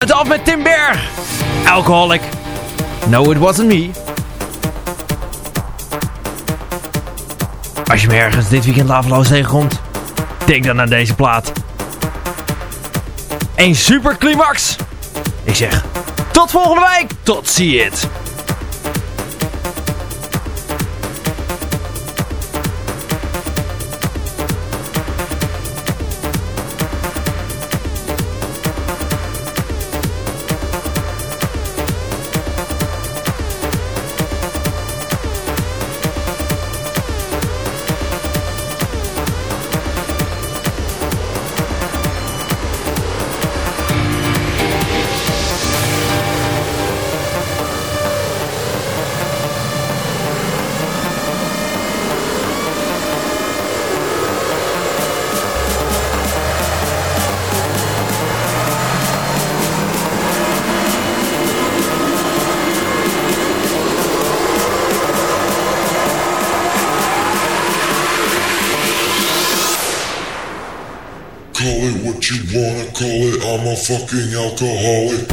Het af met Tim Berg. Alcoholic. No, it wasn't me. Als je me ergens dit weekend laveloos tegenkomt, denk dan aan deze plaat. Een super climax. Ik zeg, tot volgende week. Tot ziens. Fucking alcoholic.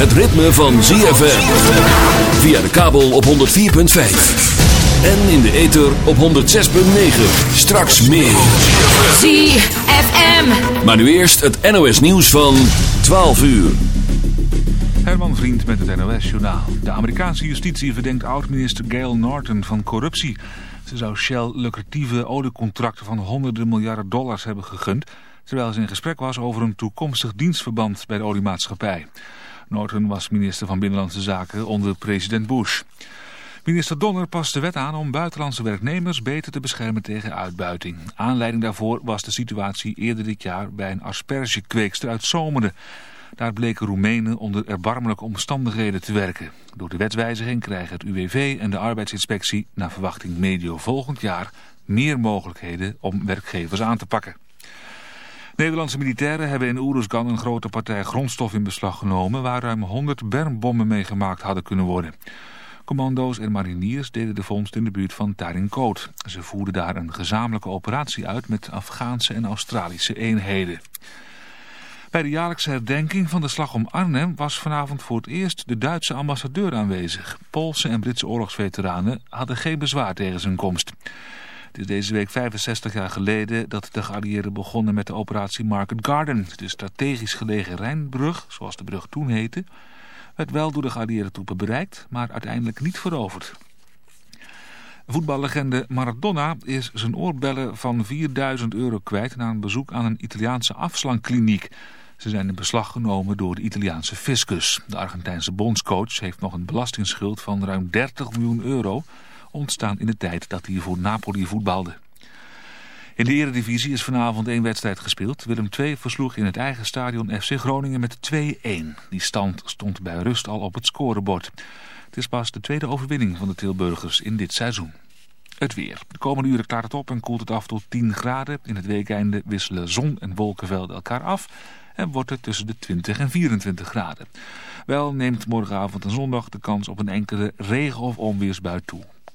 Het ritme van ZFM. Via de kabel op 104.5. En in de ether op 106.9. Straks meer. ZFM. Maar nu eerst het NOS nieuws van 12 uur. Herman Vriend met het NOS-journaal. De Amerikaanse justitie verdenkt oud-minister Gail Norton van corruptie. Ze zou Shell lucratieve oliecontracten van honderden miljarden dollars hebben gegund... terwijl ze in gesprek was over een toekomstig dienstverband bij de oliemaatschappij. Norton was minister van Binnenlandse Zaken onder president Bush. Minister Donner past de wet aan om buitenlandse werknemers beter te beschermen tegen uitbuiting. Aanleiding daarvoor was de situatie eerder dit jaar bij een aspergekweekster uit Zomeren. Daar bleken Roemenen onder erbarmelijke omstandigheden te werken. Door de wetswijziging krijgen het UWV en de arbeidsinspectie naar verwachting medio volgend jaar meer mogelijkheden om werkgevers aan te pakken. Nederlandse militairen hebben in Oeruzgan een grote partij grondstof in beslag genomen... waar ruim 100 bermbommen mee gemaakt hadden kunnen worden. Commando's en mariniers deden de vondst in de buurt van Tarinkot. Ze voerden daar een gezamenlijke operatie uit met Afghaanse en Australische eenheden. Bij de jaarlijkse herdenking van de slag om Arnhem was vanavond voor het eerst de Duitse ambassadeur aanwezig. Poolse en Britse oorlogsveteranen hadden geen bezwaar tegen zijn komst. Het is deze week 65 jaar geleden dat de geallieerden begonnen met de operatie Market Garden. De strategisch gelegen Rijnbrug, zoals de brug toen heette, werd wel door de geallieerde troepen bereikt, maar uiteindelijk niet veroverd. Voetballegende Maradona is zijn oorbellen van 4000 euro kwijt na een bezoek aan een Italiaanse afslankkliniek. Ze zijn in beslag genomen door de Italiaanse fiscus. De Argentijnse bondscoach heeft nog een belastingsschuld van ruim 30 miljoen euro... ontstaan in de tijd dat hij voor Napoli voetbalde. In de eredivisie is vanavond één wedstrijd gespeeld. Willem II versloeg in het eigen stadion FC Groningen met 2-1. Die stand stond bij rust al op het scorebord. Het is pas de tweede overwinning van de Tilburgers in dit seizoen. Het weer. De komende uren klaart het op en koelt het af tot 10 graden. In het weekeinde wisselen zon en wolkenvelden elkaar af en wordt het tussen de 20 en 24 graden. Wel neemt morgenavond en zondag de kans op een enkele regen- of onweersbui toe.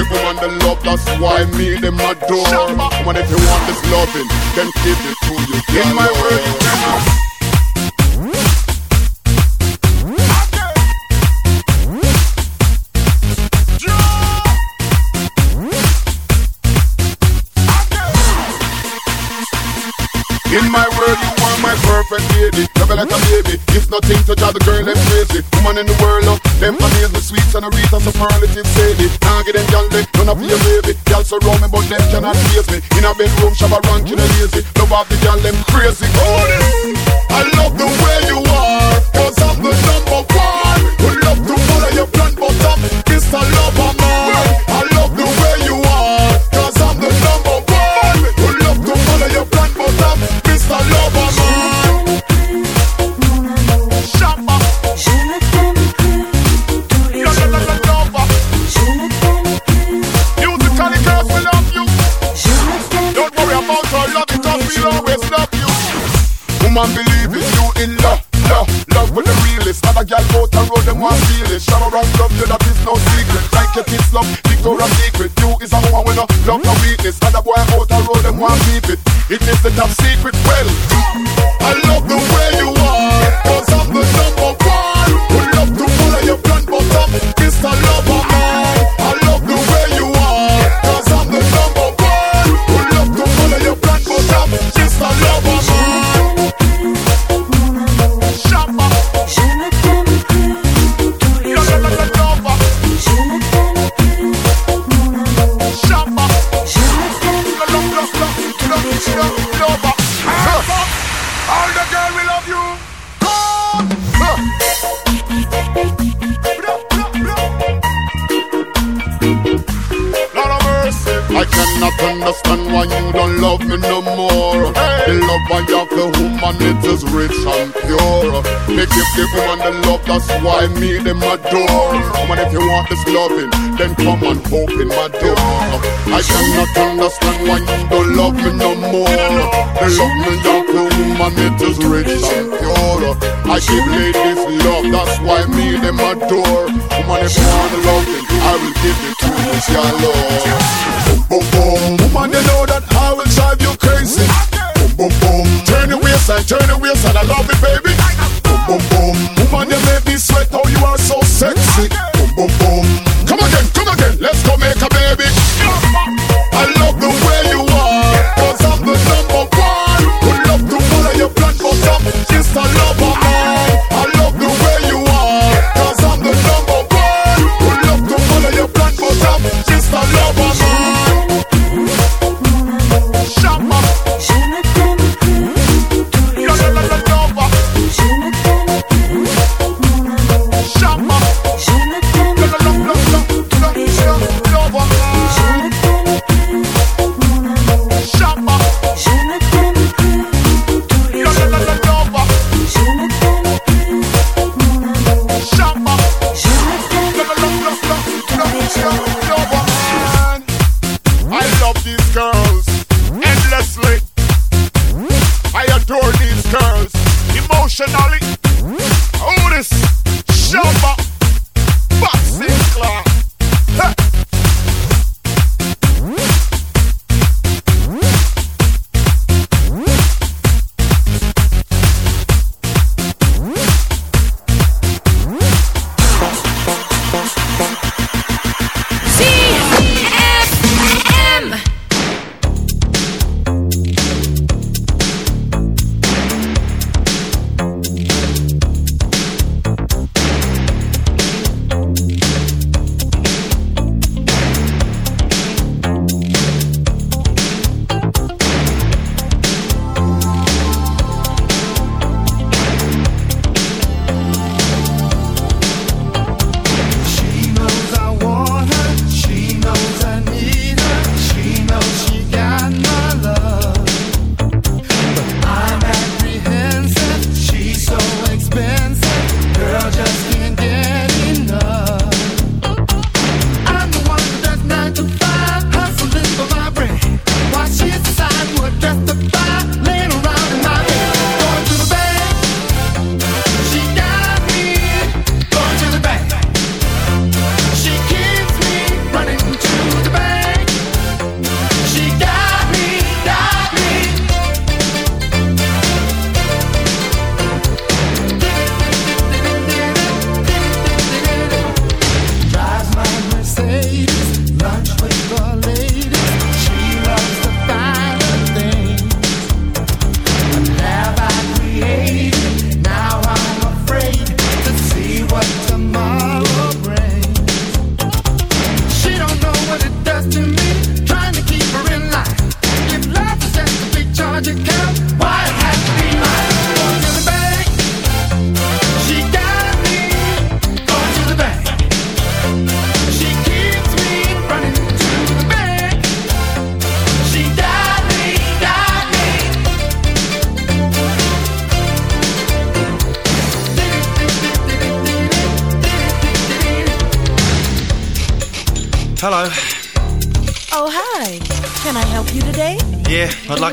give woman the love, that's why me them adore. Woman, if you want this loving, then give it to you. In my world, wanna be a baby. Girl surround me, but them cannot chase me. In a bedroom, shabba ranking a lazy. Love off the girl, them crazy. witness. And a boy out the road, them want keep it. It is the top secret. Well,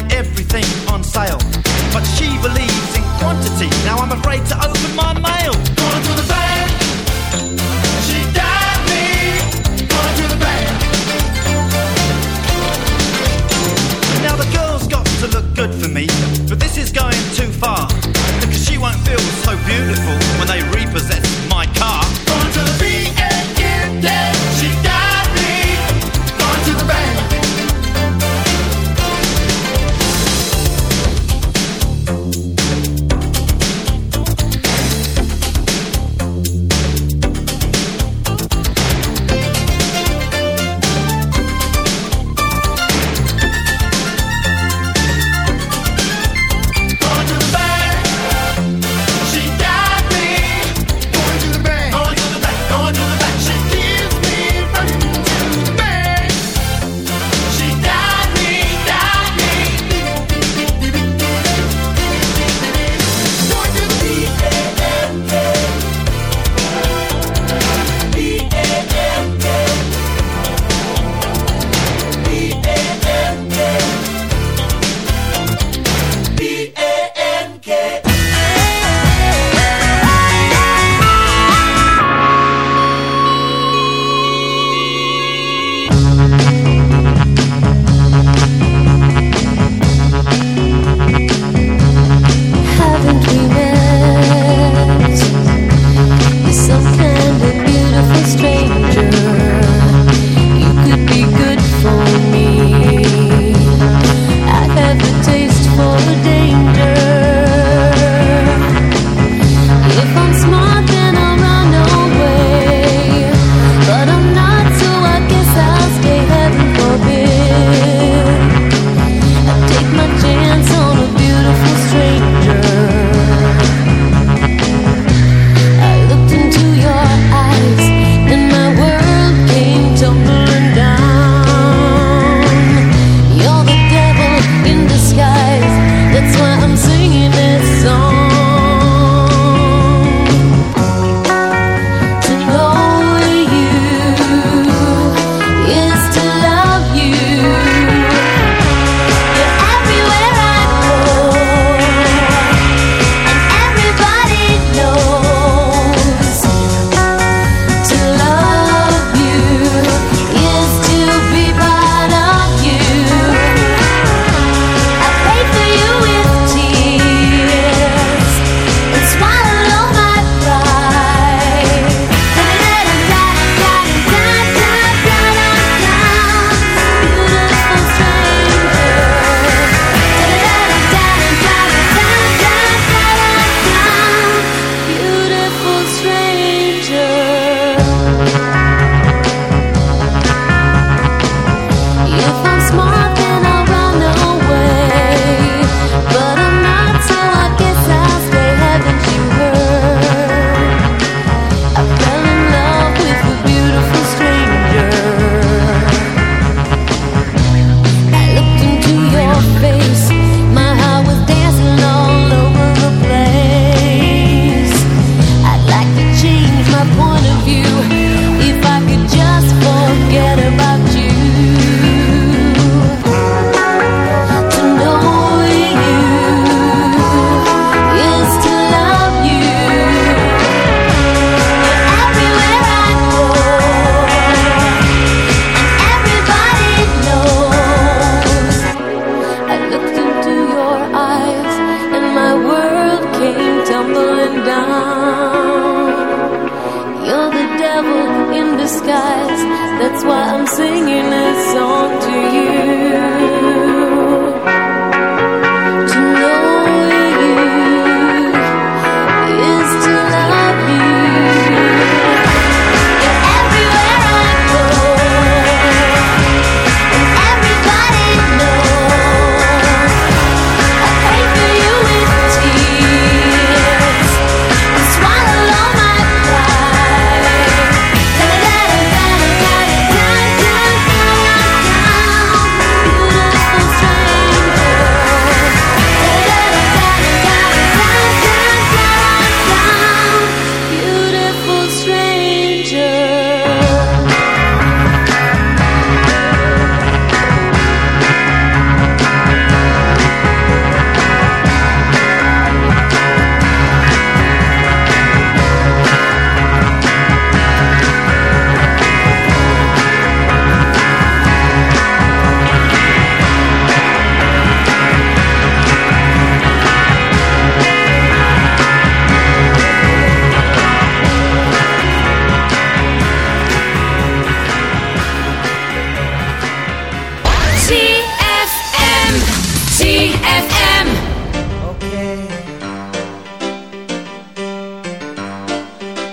find everything on sale. But she believes in quantity. Now I'm afraid to open my mail. Gonna the bank, She died me. Gonna the bank. Now the girl's got to look good for me, but this is going too far. Because she won't feel so beautiful when they repossess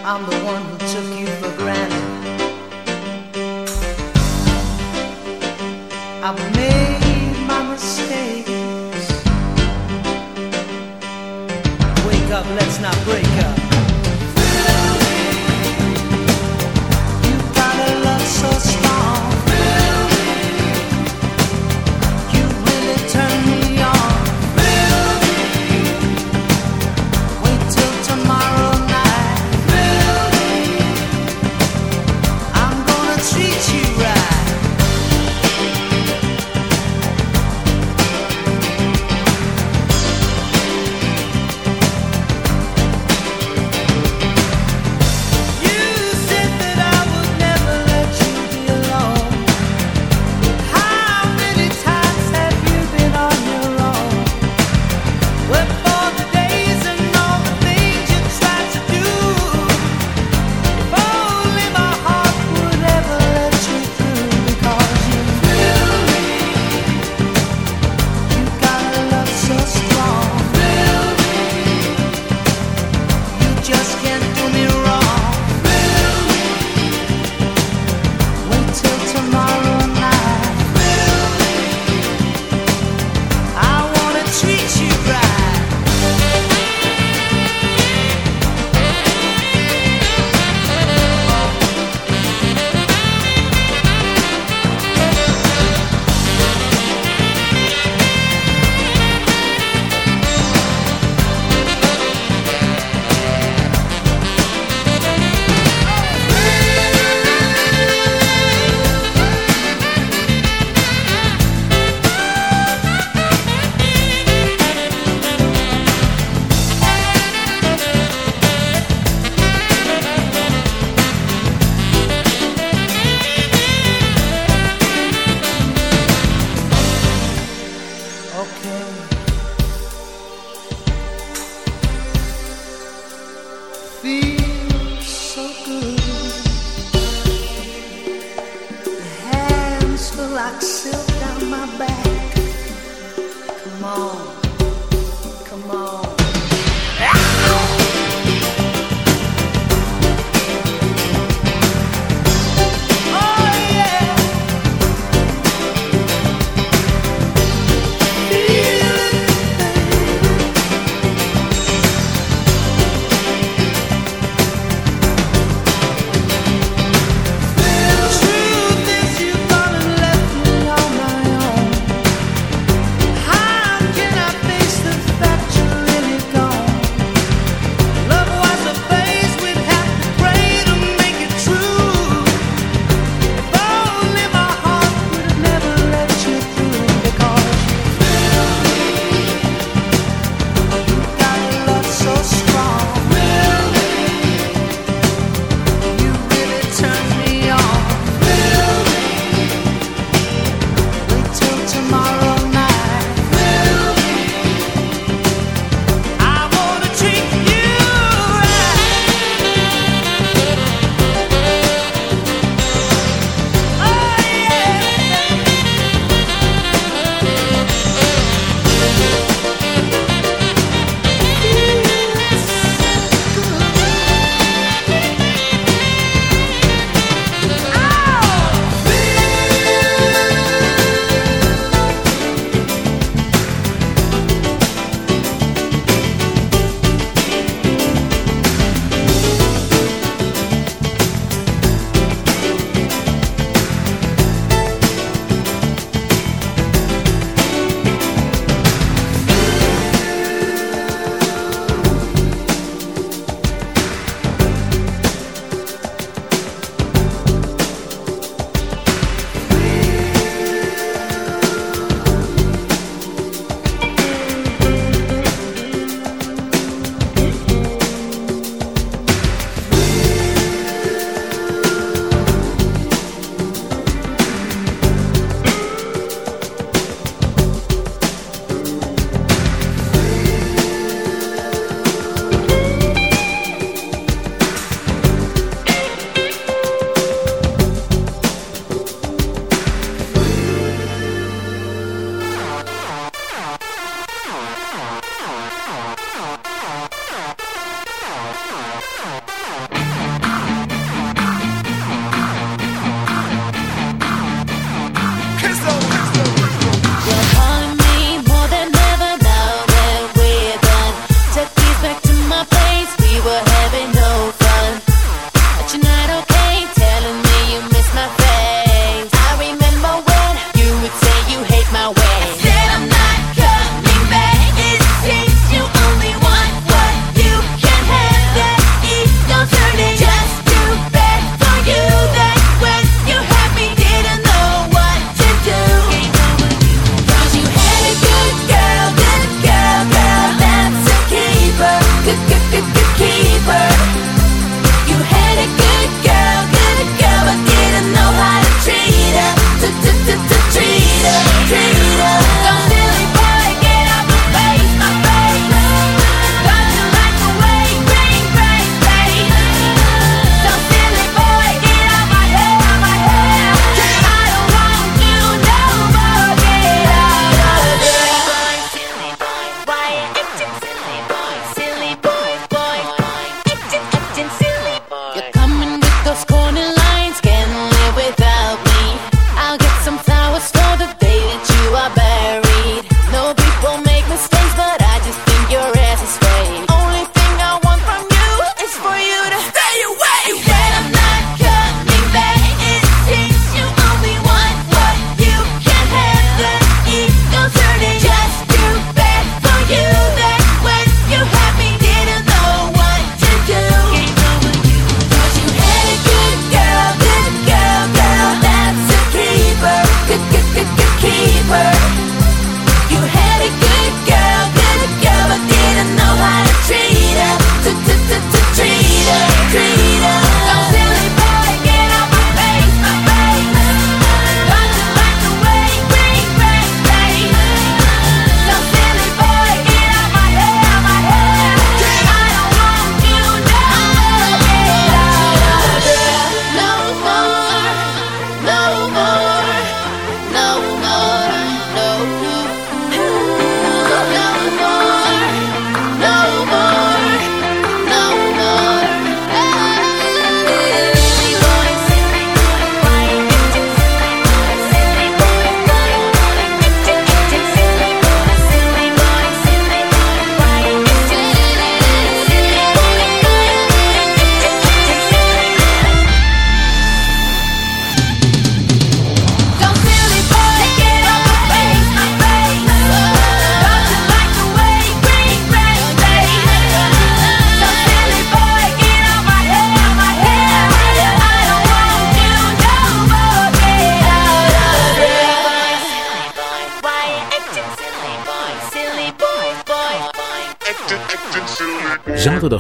I'm the one who took you for granted. I've made my mistakes. Wake up, let's not break up.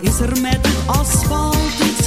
is er met het asfalt iets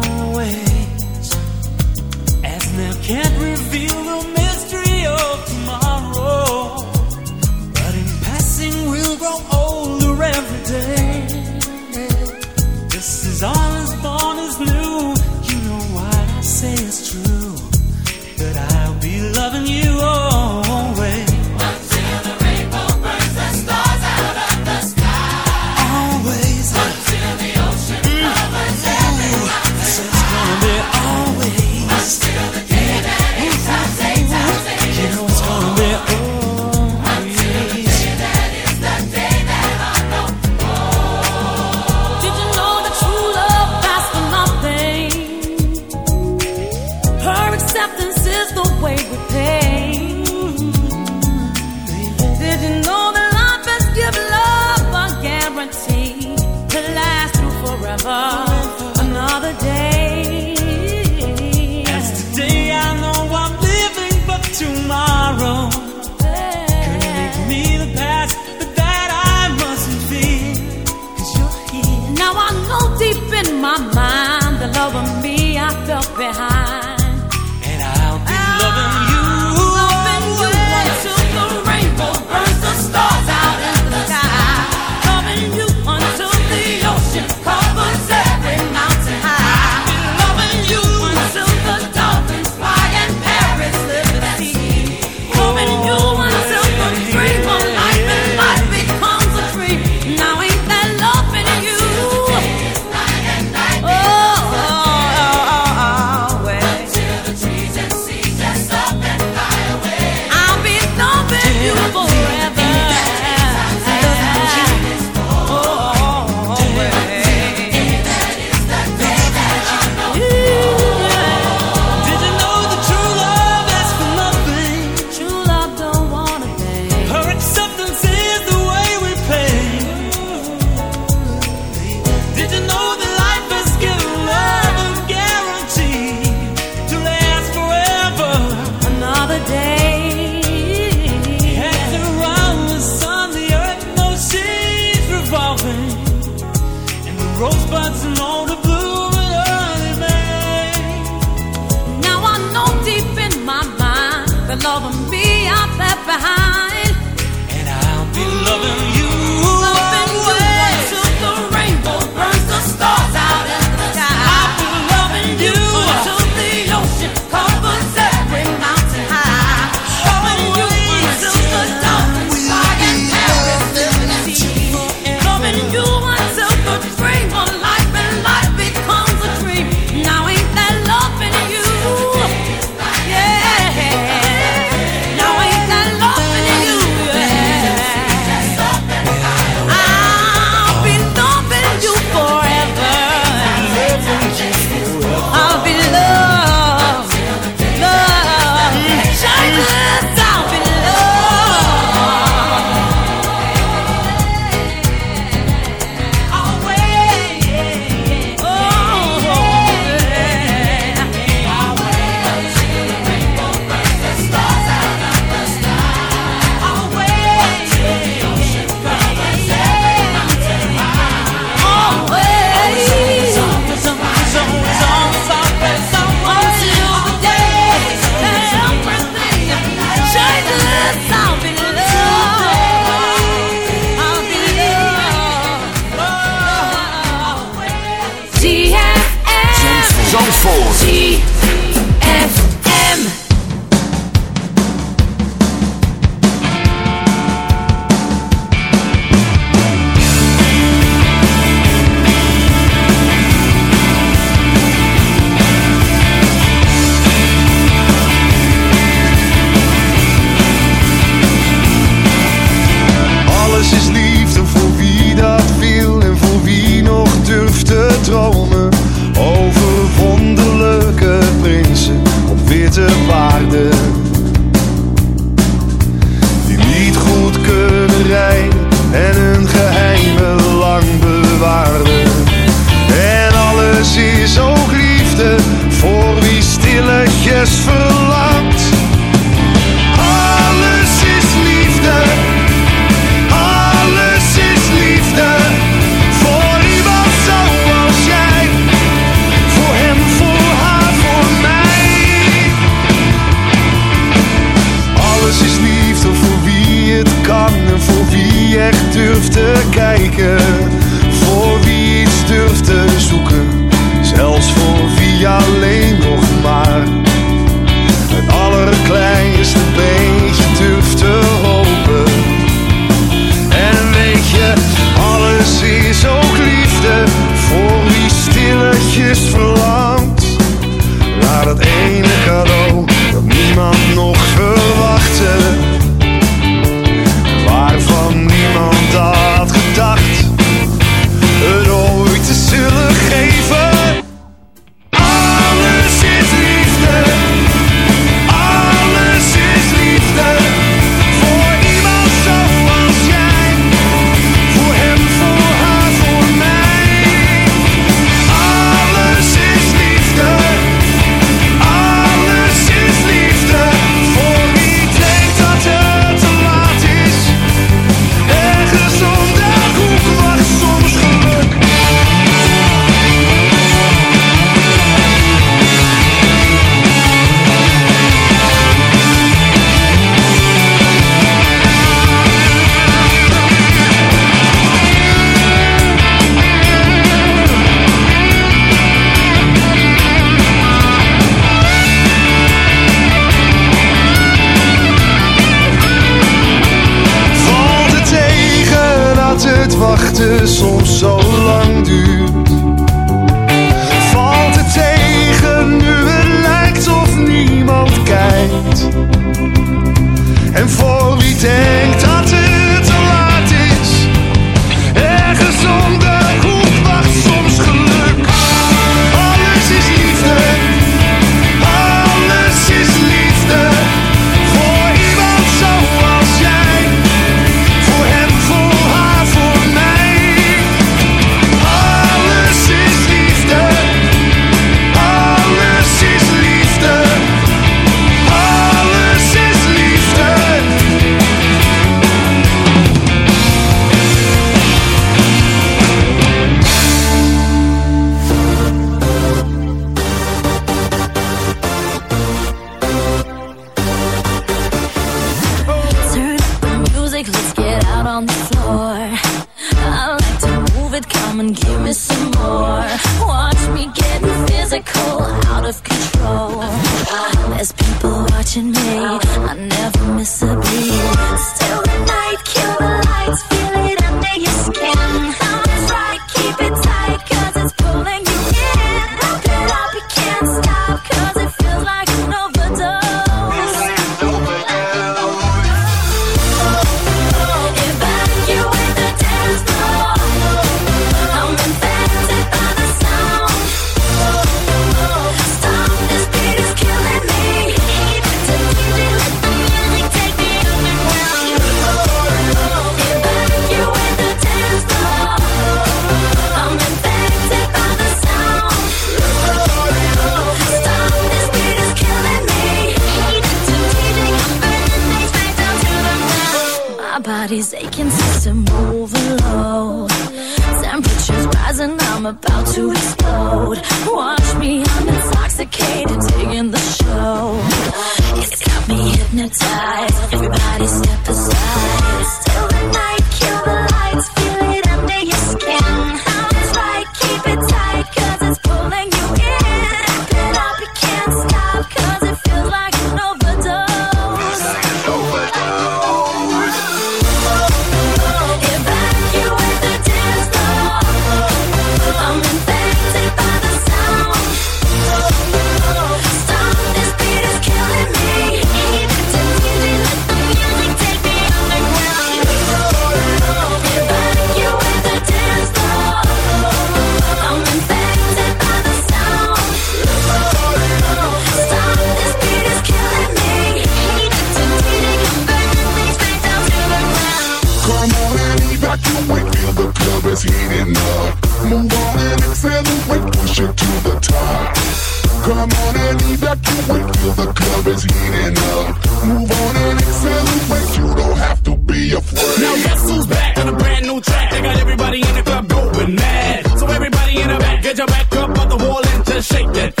shake that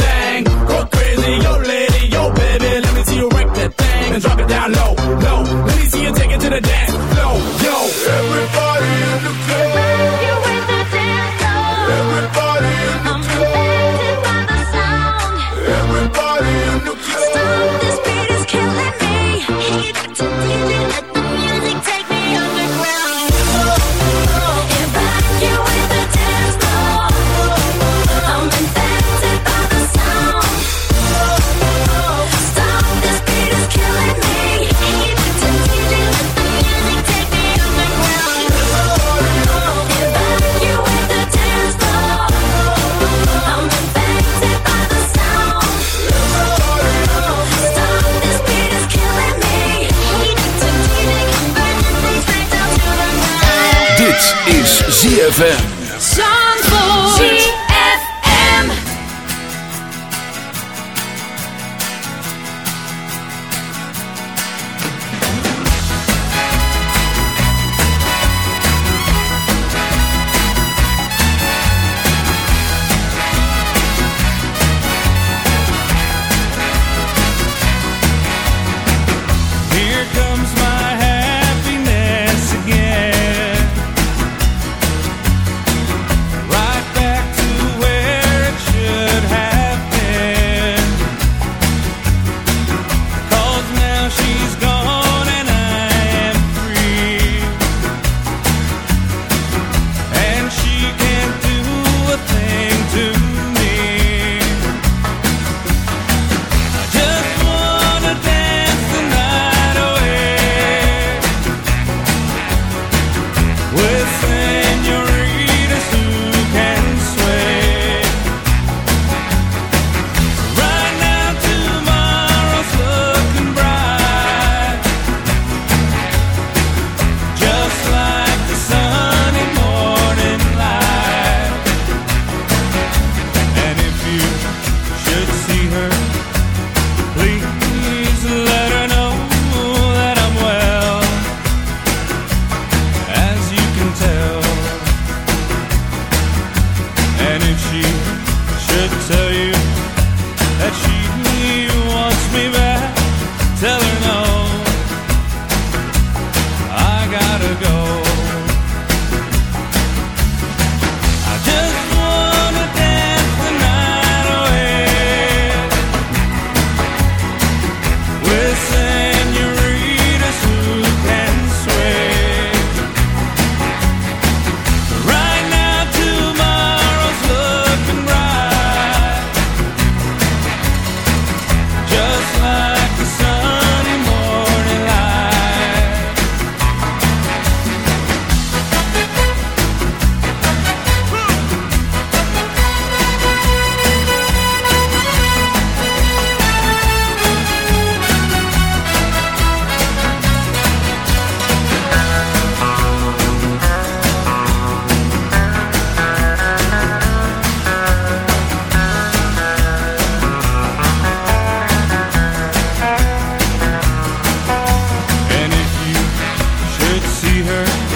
hurt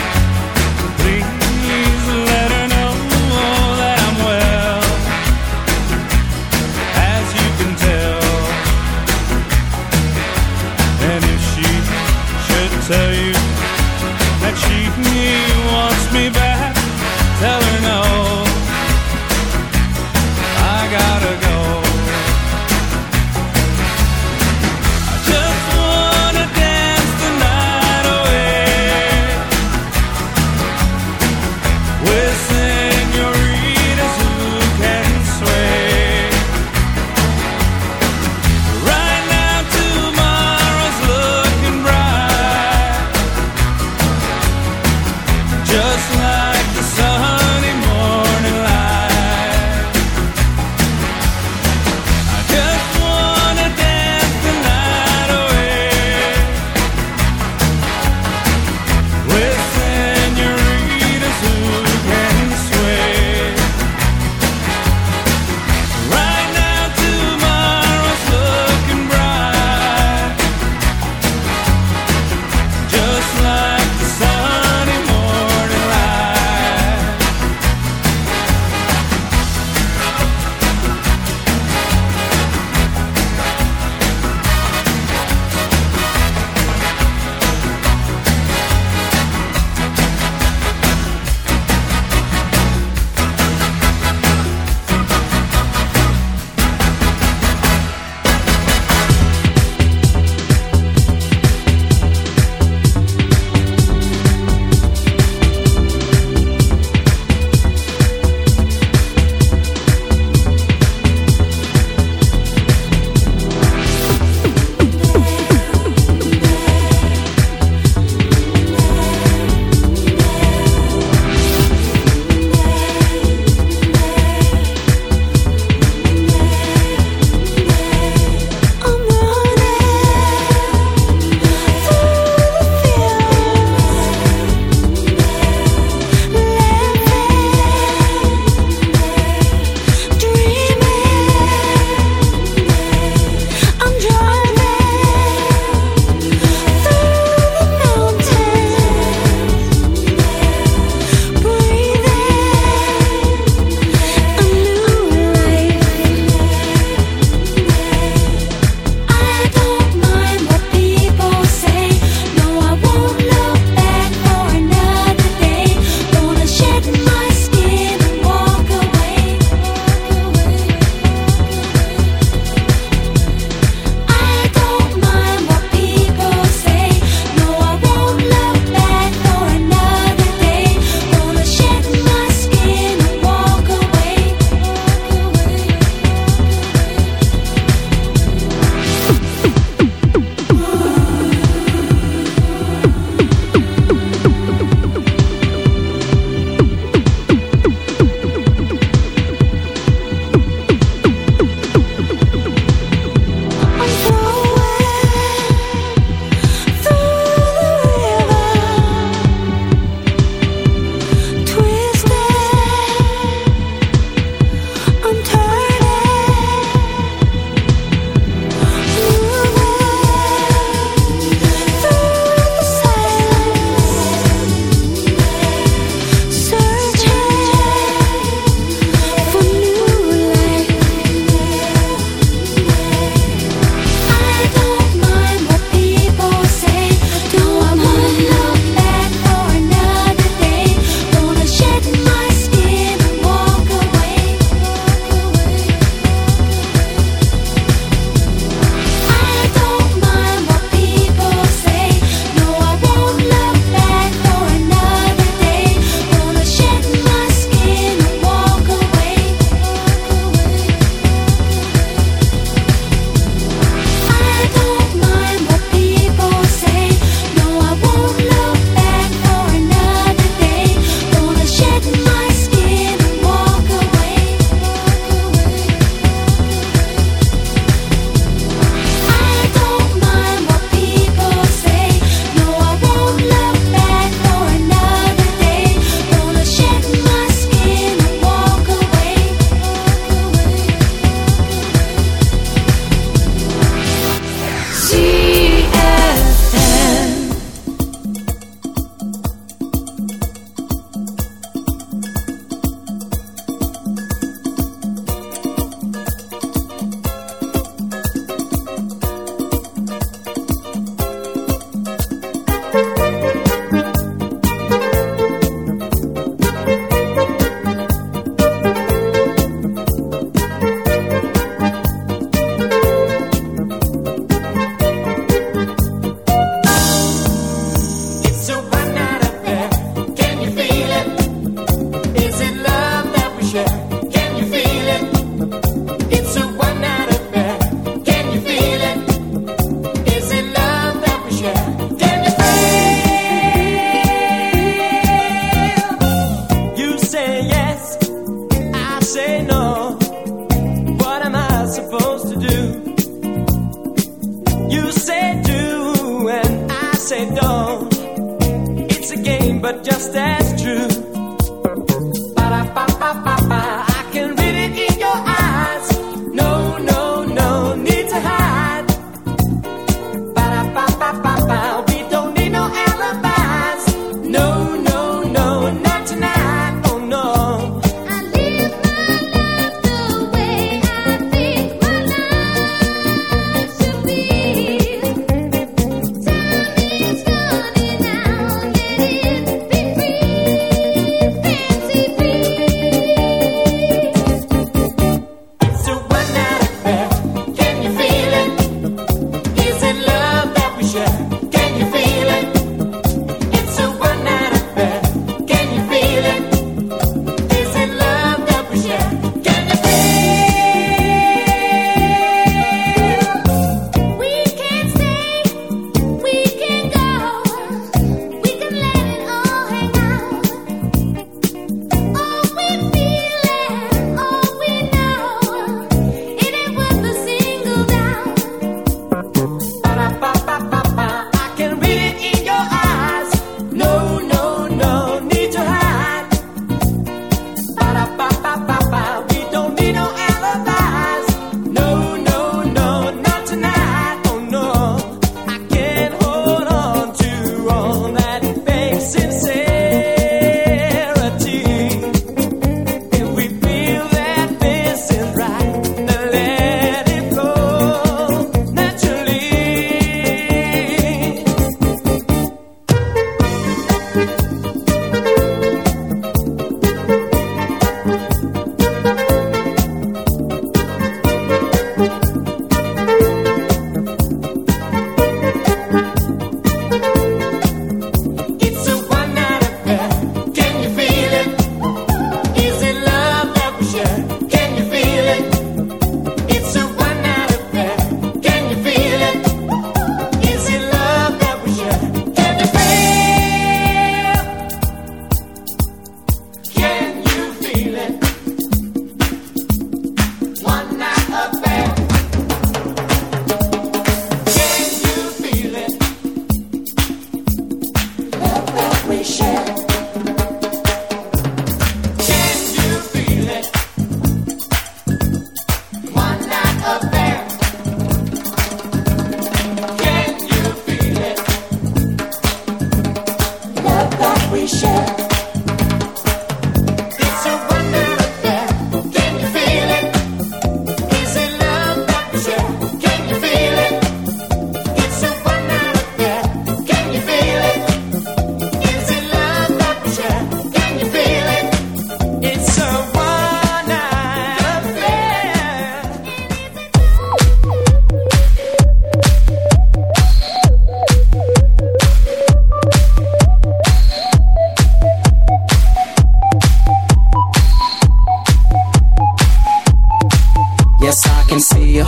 so I can see her.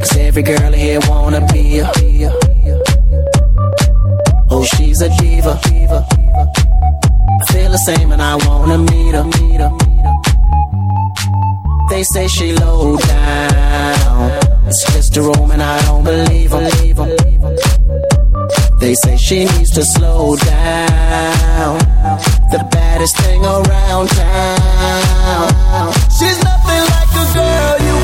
Cause every girl here wanna be ya. Oh, she's a diva. I feel the same and I wanna meet her. Meet her. They say she low down. It's just a room and I don't believe them. They say she needs to slow down. The baddest thing around town. She's nothing like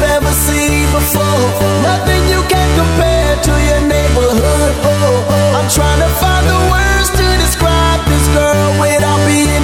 you've ever seen before. Nothing you can compare to your neighborhood. Oh, oh. I'm trying to find the words to describe this girl without being.